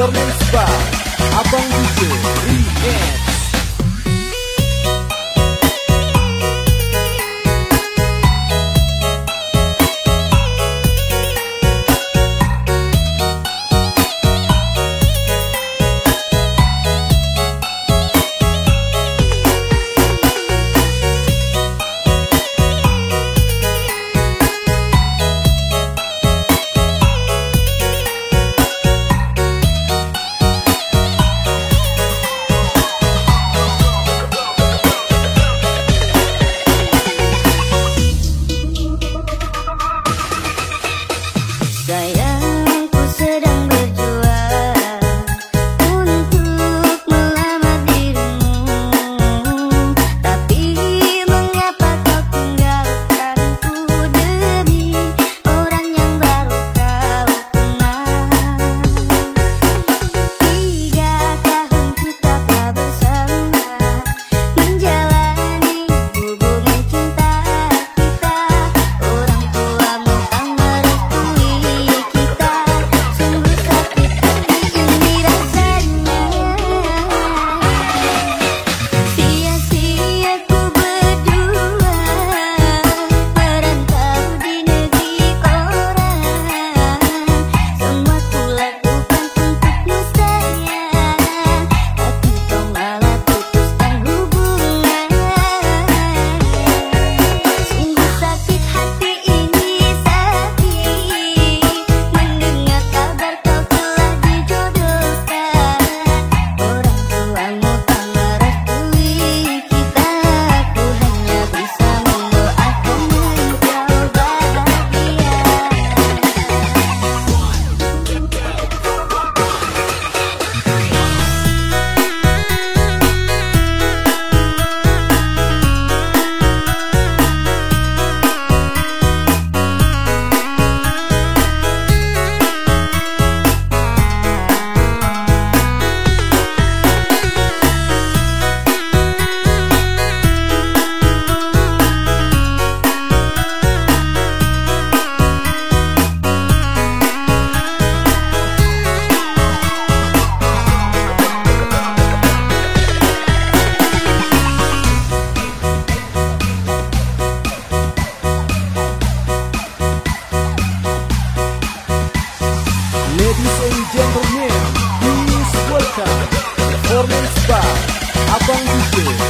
Performance by Abang DJ Remix Remix